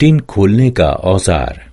Tin खोलने का औज़ार।